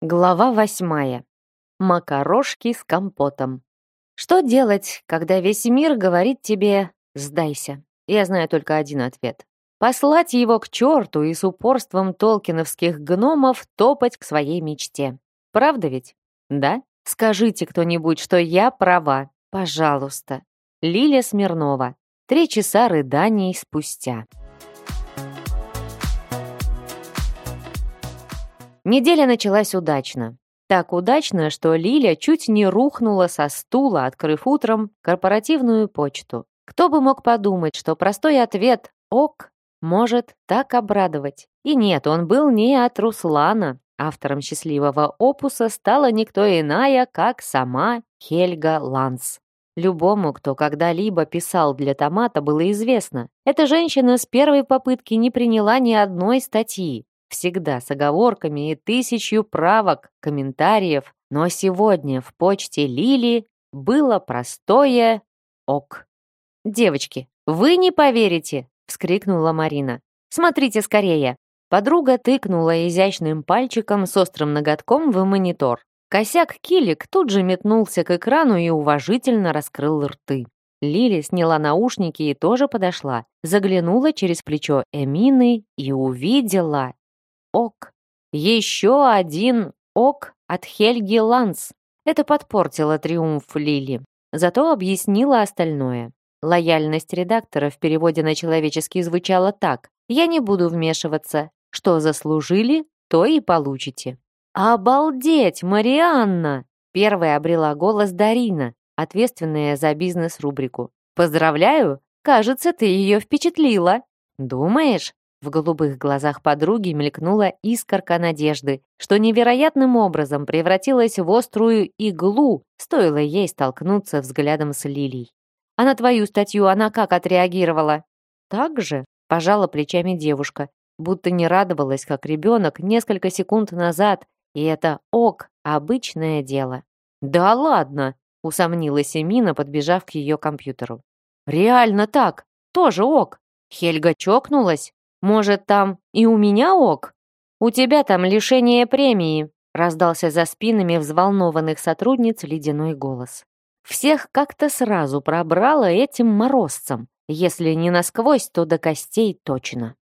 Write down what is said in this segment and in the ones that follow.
Глава восьмая. Макарошки с компотом. Что делать, когда весь мир говорит тебе «сдайся»? Я знаю только один ответ. Послать его к черту и с упорством толкиновских гномов топать к своей мечте. Правда ведь? Да? Скажите кто-нибудь, что я права. Пожалуйста. Лиля Смирнова. Три часа рыданий спустя. Неделя началась удачно. Так удачно, что Лиля чуть не рухнула со стула, открыв утром корпоративную почту. Кто бы мог подумать, что простой ответ «ок» может так обрадовать. И нет, он был не от Руслана. Автором счастливого опуса стала никто иная, как сама Хельга Ланс. Любому, кто когда-либо писал для томата, было известно. Эта женщина с первой попытки не приняла ни одной статьи, всегда с оговорками и тысячью правок, комментариев, но сегодня в почте Лили было простое «ок». «Девочки, вы не поверите!» — вскрикнула Марина. «Смотрите скорее!» Подруга тыкнула изящным пальчиком с острым ноготком в монитор. Косяк Килик тут же метнулся к экрану и уважительно раскрыл рты. Лили сняла наушники и тоже подошла, заглянула через плечо Эмины и увидела ок. Еще один ок от Хельги Ланс. Это подпортило триумф Лили. Зато объяснила остальное. Лояльность редактора в переводе на человеческий звучала так. «Я не буду вмешиваться. Что заслужили, то и получите». «Обалдеть, Марианна!» Первая обрела голос Дарина, ответственная за бизнес-рубрику. «Поздравляю! Кажется, ты ее впечатлила!» «Думаешь?» В голубых глазах подруги мелькнула искорка надежды, что невероятным образом превратилась в острую иглу, стоило ей столкнуться взглядом с Лилией. «А на твою статью она как отреагировала?» «Так же?» – пожала плечами девушка, будто не радовалась, как ребенок несколько секунд назад, и это ок, обычное дело. «Да ладно!» – усомнилась Эмина, подбежав к ее компьютеру. «Реально так! Тоже ок! Хельга чокнулась!» Может, там и у меня ок? У тебя там лишение премии, раздался за спинами взволнованных сотрудниц ледяной голос. Всех как-то сразу пробрало этим морозцем, если не насквозь, то до костей точно.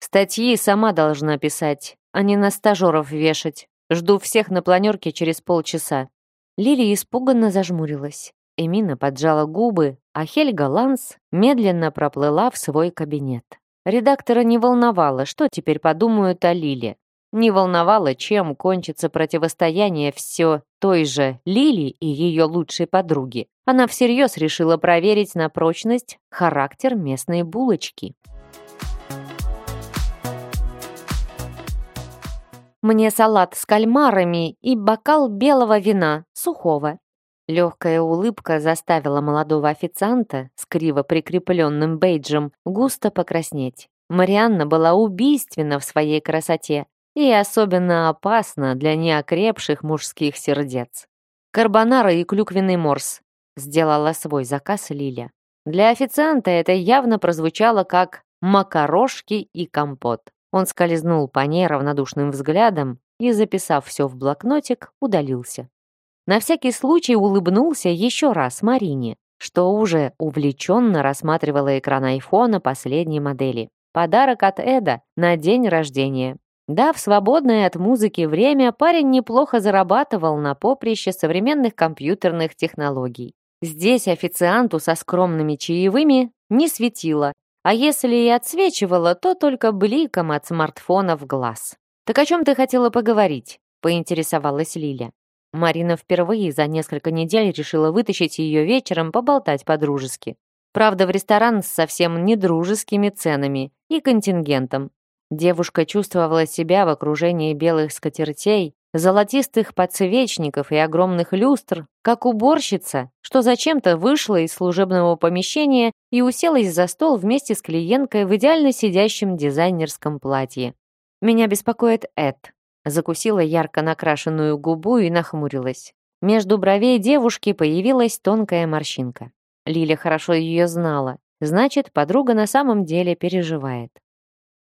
Статьи сама должна писать, а не на стажеров вешать. Жду всех на планерке через полчаса. Лили испуганно зажмурилась. Эмина поджала губы, а Хельга Ланс медленно проплыла в свой кабинет. Редактора не волновало, что теперь подумают о Лиле. Не волновало, чем кончится противостояние все той же Лили и ее лучшей подруги. Она всерьез решила проверить на прочность характер местной булочки. «Мне салат с кальмарами и бокал белого вина, сухого», Легкая улыбка заставила молодого официанта с криво прикрепленным бейджем густо покраснеть. Марианна была убийственна в своей красоте и особенно опасна для неокрепших мужских сердец. «Карбонара и клюквенный морс», — сделала свой заказ Лиля. Для официанта это явно прозвучало как «макарошки и компот». Он скользнул по ней равнодушным взглядом и, записав все в блокнотик, удалился. На всякий случай улыбнулся еще раз Марине, что уже увлеченно рассматривала экран айфона последней модели. Подарок от Эда на день рождения. Да, в свободное от музыки время парень неплохо зарабатывал на поприще современных компьютерных технологий. Здесь официанту со скромными чаевыми не светило, а если и отсвечивало, то только бликом от смартфона в глаз. «Так о чем ты хотела поговорить?» — поинтересовалась Лиля. Марина впервые за несколько недель решила вытащить ее вечером поболтать по-дружески. Правда, в ресторан с совсем недружескими ценами и контингентом. Девушка чувствовала себя в окружении белых скатертей, золотистых подсвечников и огромных люстр, как уборщица, что зачем-то вышла из служебного помещения и уселась за стол вместе с клиенткой в идеально сидящем дизайнерском платье. «Меня беспокоит Эд», Закусила ярко накрашенную губу и нахмурилась. Между бровей девушки появилась тонкая морщинка. Лиля хорошо ее знала. Значит, подруга на самом деле переживает.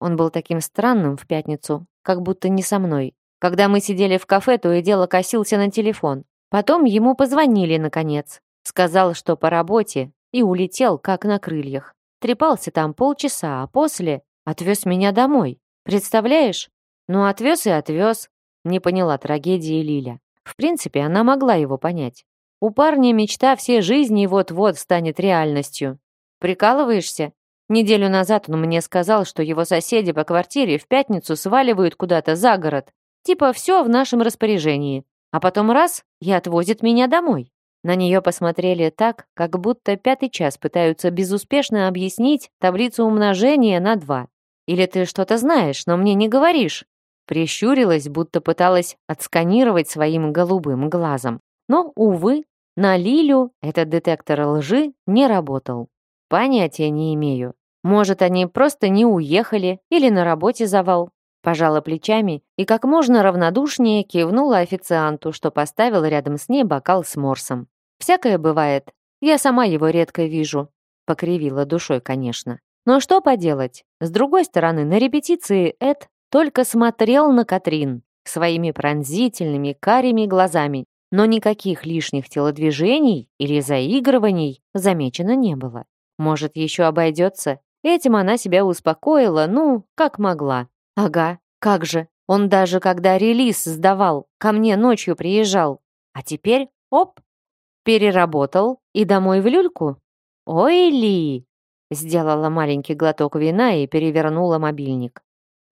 Он был таким странным в пятницу, как будто не со мной. Когда мы сидели в кафе, то и дело косился на телефон. Потом ему позвонили, наконец. Сказал, что по работе, и улетел, как на крыльях. Трепался там полчаса, а после отвез меня домой. Представляешь? Ну, отвез и отвез. Не поняла трагедии Лиля. В принципе, она могла его понять. У парня мечта всей жизни вот-вот станет реальностью. Прикалываешься? Неделю назад он мне сказал, что его соседи по квартире в пятницу сваливают куда-то за город. Типа все в нашем распоряжении. А потом раз и отвозит меня домой. На нее посмотрели так, как будто пятый час пытаются безуспешно объяснить таблицу умножения на два. Или ты что-то знаешь, но мне не говоришь? Прищурилась, будто пыталась отсканировать своим голубым глазом. Но, увы, на Лилю этот детектор лжи не работал. Понятия не имею. Может, они просто не уехали или на работе завал. Пожала плечами и как можно равнодушнее кивнула официанту, что поставил рядом с ней бокал с морсом. «Всякое бывает. Я сама его редко вижу». Покривила душой, конечно. Но что поделать? С другой стороны, на репетиции Эд только смотрел на Катрин своими пронзительными карими глазами, но никаких лишних телодвижений или заигрываний замечено не было. Может, еще обойдется? Этим она себя успокоила, ну, как могла. Ага, как же. Он даже когда релиз сдавал, ко мне ночью приезжал. А теперь, оп, переработал и домой в люльку. Ой, Ли! Сделала маленький глоток вина и перевернула мобильник.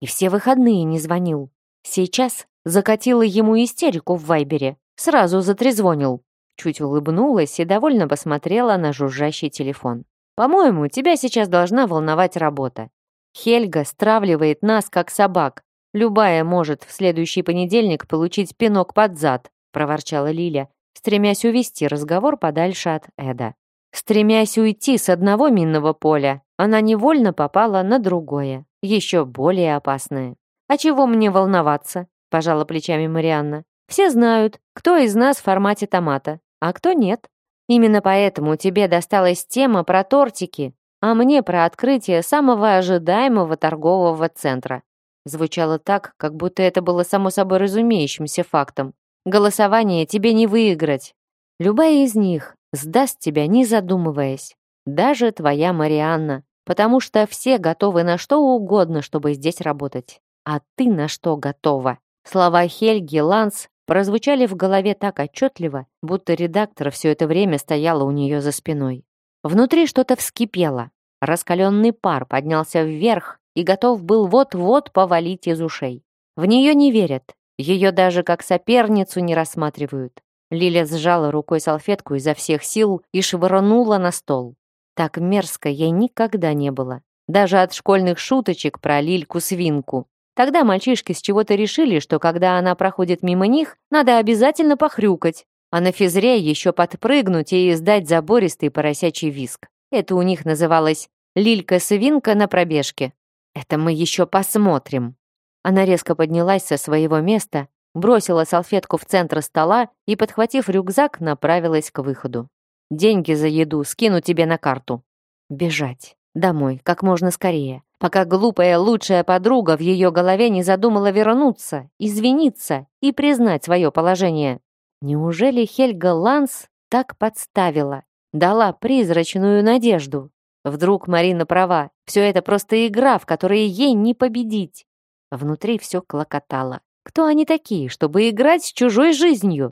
И все выходные не звонил. Сейчас закатила ему истерику в Вайбере. Сразу затрезвонил. Чуть улыбнулась и довольно посмотрела на жужжащий телефон. «По-моему, тебя сейчас должна волновать работа. Хельга стравливает нас, как собак. Любая может в следующий понедельник получить пинок под зад», проворчала Лиля, стремясь увести разговор подальше от Эда. Стремясь уйти с одного минного поля, она невольно попала на другое, еще более опасное. «А чего мне волноваться?» – пожала плечами Марианна. «Все знают, кто из нас в формате томата, а кто нет. Именно поэтому тебе досталась тема про тортики, а мне про открытие самого ожидаемого торгового центра. Звучало так, как будто это было само собой разумеющимся фактом. Голосование тебе не выиграть. Любая из них сдаст тебя, не задумываясь. Даже твоя Марианна, потому что все готовы на что угодно, чтобы здесь работать. А ты на что готова? Слова Хельги Ланс прозвучали в голове так отчетливо, будто редактор все это время стояла у нее за спиной. Внутри что-то вскипело. Раскаленный пар поднялся вверх и готов был вот-вот повалить из ушей. В нее не верят. Ее даже как соперницу не рассматривают. Лиля сжала рукой салфетку изо всех сил и швырнула на стол. Так мерзко ей никогда не было. Даже от школьных шуточек про Лильку-свинку. Тогда мальчишки с чего-то решили, что когда она проходит мимо них, надо обязательно похрюкать, а на физре еще подпрыгнуть и издать забористый поросячий виск. Это у них называлось «лилька-свинка на пробежке». Это мы еще посмотрим. Она резко поднялась со своего места, бросила салфетку в центр стола и, подхватив рюкзак, направилась к выходу. «Деньги за еду скину тебе на карту». Бежать. Домой, как можно скорее. Пока глупая лучшая подруга в ее голове не задумала вернуться, извиниться и признать свое положение. Неужели Хельга Ланс так подставила? Дала призрачную надежду? Вдруг Марина права, все это просто игра, в которой ей не победить. Внутри все клокотало. Кто они такие, чтобы играть с чужой жизнью?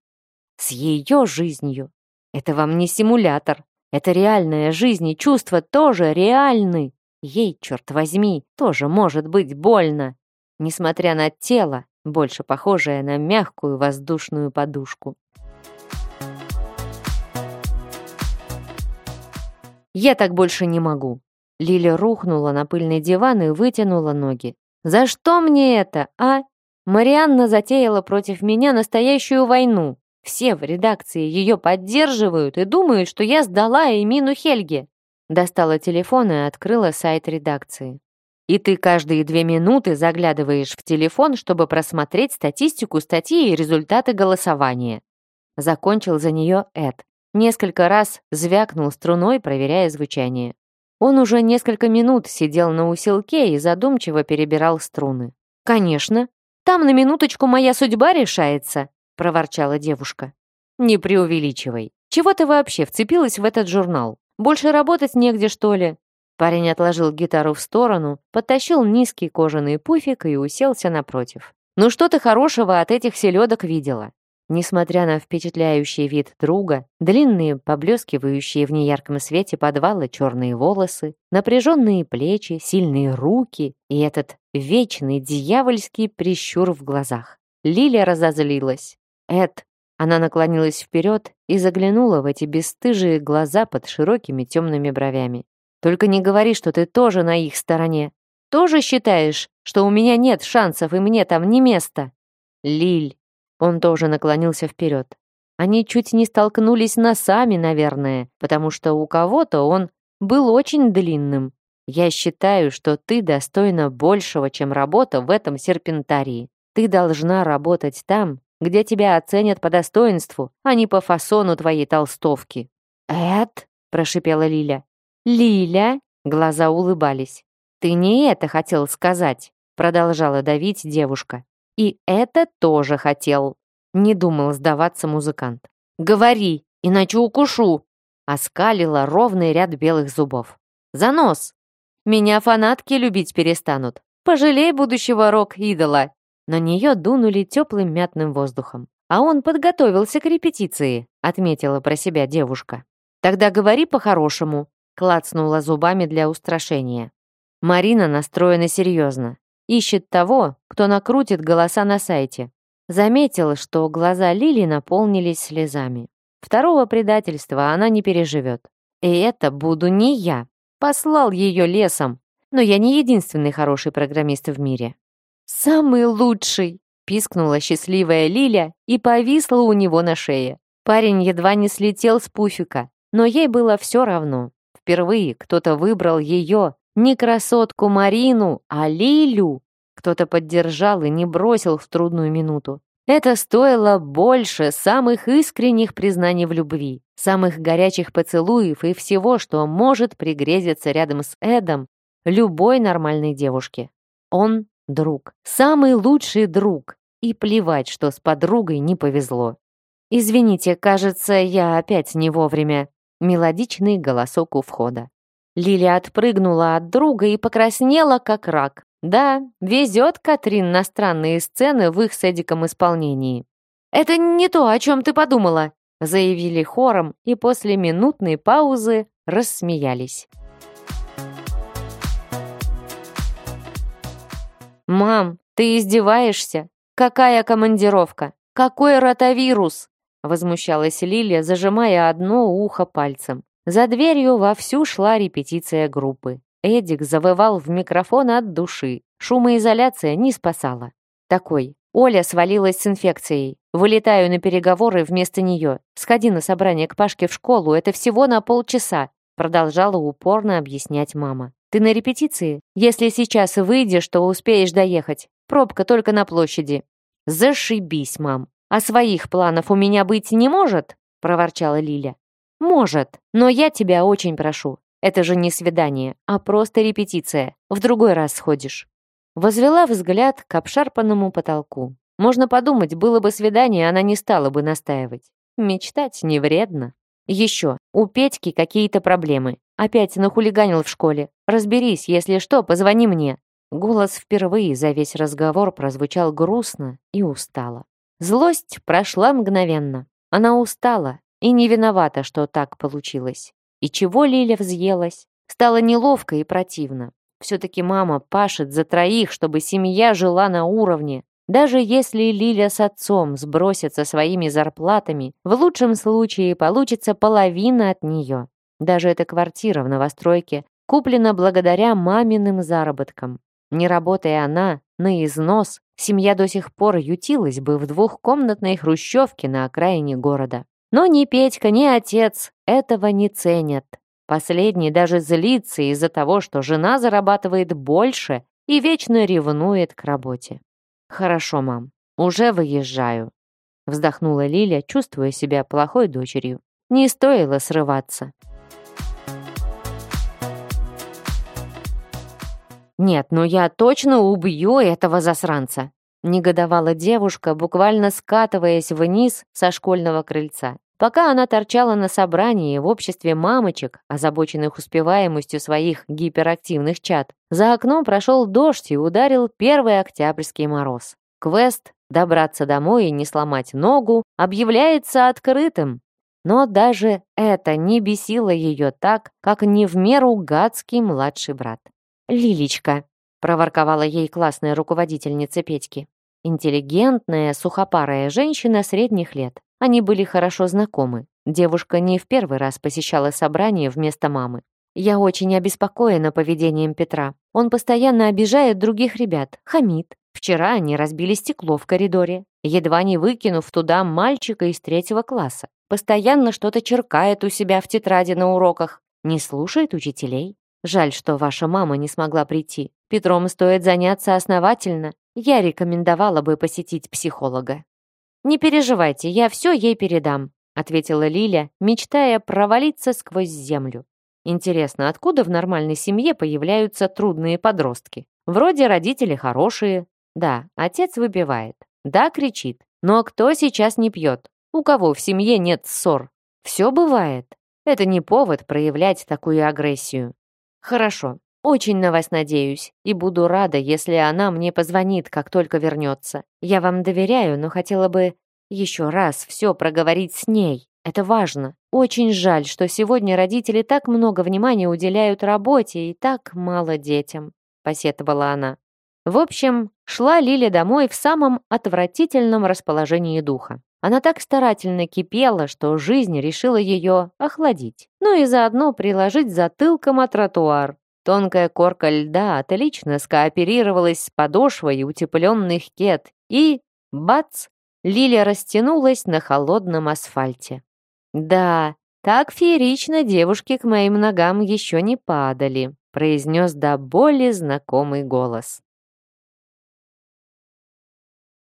С ее жизнью. Это вам не симулятор. Это реальная жизнь, и чувства тоже реальны. Ей, черт возьми, тоже может быть больно. Несмотря на тело, больше похожая на мягкую воздушную подушку. «Я так больше не могу». Лиля рухнула на пыльный диван и вытянула ноги. «За что мне это, а? Марианна затеяла против меня настоящую войну. Все в редакции ее поддерживают и думают, что я сдала Эмину Хельге». Достала телефон и открыла сайт редакции. И ты каждые две минуты заглядываешь в телефон, чтобы просмотреть статистику статьи и результаты голосования. Закончил за нее Эд. Несколько раз звякнул струной, проверяя звучание. Он уже несколько минут сидел на усилке и задумчиво перебирал струны. «Конечно. Там на минуточку моя судьба решается», — проворчала девушка. «Не преувеличивай. Чего ты вообще вцепилась в этот журнал? Больше работать негде, что ли?» Парень отложил гитару в сторону, подтащил низкий кожаный пуфик и уселся напротив. «Ну что ты хорошего от этих селедок видела?» Несмотря на впечатляющий вид друга, длинные, поблескивающие в неярком свете подвала черные волосы, напряженные плечи, сильные руки и этот вечный дьявольский прищур в глазах. Лиля разозлилась. «Эд!» Она наклонилась вперед и заглянула в эти бесстыжие глаза под широкими темными бровями. «Только не говори, что ты тоже на их стороне. Тоже считаешь, что у меня нет шансов и мне там не место?» «Лиль!» Он тоже наклонился вперед. Они чуть не столкнулись носами, наверное, потому что у кого-то он был очень длинным. Я считаю, что ты достойна большего, чем работа в этом серпентарии. Ты должна работать там, где тебя оценят по достоинству, а не по фасону твоей толстовки». «Эд?» — прошипела Лиля. «Лиля?» — глаза улыбались. «Ты не это хотел сказать», — продолжала давить девушка. И это тоже хотел. Не думал сдаваться музыкант. «Говори, иначе укушу!» Оскалила ровный ряд белых зубов. «За нос! Меня фанатки любить перестанут. Пожалей будущего рок-идола!» На нее дунули теплым мятным воздухом. «А он подготовился к репетиции», — отметила про себя девушка. «Тогда говори по-хорошему», — клацнула зубами для устрашения. Марина настроена серьезно. Ищет того, кто накрутит голоса на сайте. Заметила, что глаза Лили наполнились слезами. Второго предательства она не переживет. И это буду не я. Послал ее лесом. Но я не единственный хороший программист в мире. «Самый лучший!» — пискнула счастливая Лиля и повисла у него на шее. Парень едва не слетел с пуфика, но ей было все равно. Впервые кто-то выбрал ее, не красотку Марину, а Лилю. Кто-то поддержал и не бросил в трудную минуту. Это стоило больше самых искренних признаний в любви, самых горячих поцелуев и всего, что может пригрезиться рядом с Эдом любой нормальной девушке. Он — друг, самый лучший друг, и плевать, что с подругой не повезло. «Извините, кажется, я опять не вовремя», мелодичный голосок у входа. Лилия отпрыгнула от друга и покраснела, как рак. Да, везет Катрин на странные сцены в их с Эдиком исполнении. «Это не то, о чем ты подумала», заявили хором и после минутной паузы рассмеялись. «Мам, ты издеваешься? Какая командировка? Какой ротавирус?» Возмущалась Лилия, зажимая одно ухо пальцем. За дверью вовсю шла репетиция группы. Эдик завывал в микрофон от души. Шумоизоляция не спасала. Такой. Оля свалилась с инфекцией. Вылетаю на переговоры вместо нее. Сходи на собрание к Пашке в школу, это всего на полчаса. Продолжала упорно объяснять мама. Ты на репетиции? Если сейчас выйдешь, то успеешь доехать. Пробка только на площади. Зашибись, мам. А своих планов у меня быть не может? Проворчала Лиля. «Может, но я тебя очень прошу. Это же не свидание, а просто репетиция. В другой раз сходишь». Возвела взгляд к обшарпанному потолку. Можно подумать, было бы свидание, она не стала бы настаивать. Мечтать не вредно. Еще, у Петьки какие-то проблемы. Опять нахулиганил в школе. Разберись, если что, позвони мне. Голос впервые за весь разговор прозвучал грустно и устало. Злость прошла мгновенно. Она устала, и не виновата, что так получилось. И чего Лиля взъелась? Стало неловко и противно. Все-таки мама пашет за троих, чтобы семья жила на уровне. Даже если Лиля с отцом сбросятся своими зарплатами, в лучшем случае получится половина от нее. Даже эта квартира в новостройке куплена благодаря маминым заработкам. Не работая она, на износ, семья до сих пор ютилась бы в двухкомнатной хрущевке на окраине города. Но ни Петька, ни отец этого не ценят. Последний даже злится из-за того, что жена зарабатывает больше и вечно ревнует к работе. «Хорошо, мам, уже выезжаю», — вздохнула Лиля, чувствуя себя плохой дочерью. Не стоило срываться. «Нет, ну я точно убью этого засранца. Негодовала девушка, буквально скатываясь вниз со школьного крыльца. Пока она торчала на собрании в обществе мамочек, озабоченных успеваемостью своих гиперактивных чад, за окном прошел дождь и ударил первый октябрьский мороз. Квест «Добраться домой и не сломать ногу» объявляется открытым. Но даже это не бесило ее так, как не в меру гадский младший брат. «Лилечка», — проворковала ей классная руководительница Петьки. Интеллигентная, сухопарая женщина средних лет. Они были хорошо знакомы. Девушка не в первый раз посещала собрание вместо мамы. Я очень обеспокоена поведением Петра. Он постоянно обижает других ребят, хамит. Вчера они разбили стекло в коридоре, едва не выкинув туда мальчика из третьего класса. Постоянно что-то черкает у себя в тетради на уроках. Не слушает учителей. Жаль, что ваша мама не смогла прийти. Петром стоит заняться основательно. Я рекомендовала бы посетить психолога. «Не переживайте, я все ей передам», ответила Лиля, мечтая провалиться сквозь землю. Интересно, откуда в нормальной семье появляются трудные подростки? Вроде родители хорошие. Да, отец выпивает. Да, кричит. Но кто сейчас не пьет? У кого в семье нет ссор? Все бывает. Это не повод проявлять такую агрессию. Хорошо, очень на вас надеюсь и буду рада, если она мне позвонит, как только вернется. Я вам доверяю, но хотела бы еще раз все проговорить с ней. Это важно. Очень жаль, что сегодня родители так много внимания уделяют работе и так мало детям», — посетовала она. В общем, шла Лиля домой в самом отвратительном расположении духа. Она так старательно кипела, что жизнь решила ее охладить. Ну и заодно приложить затылком о тротуар. Тонкая корка льда отлично скооперировалась с подошвой утепленных кет, и, бац, Лиля растянулась на холодном асфальте. «Да, так феерично девушки к моим ногам еще не падали», произнес до боли знакомый голос.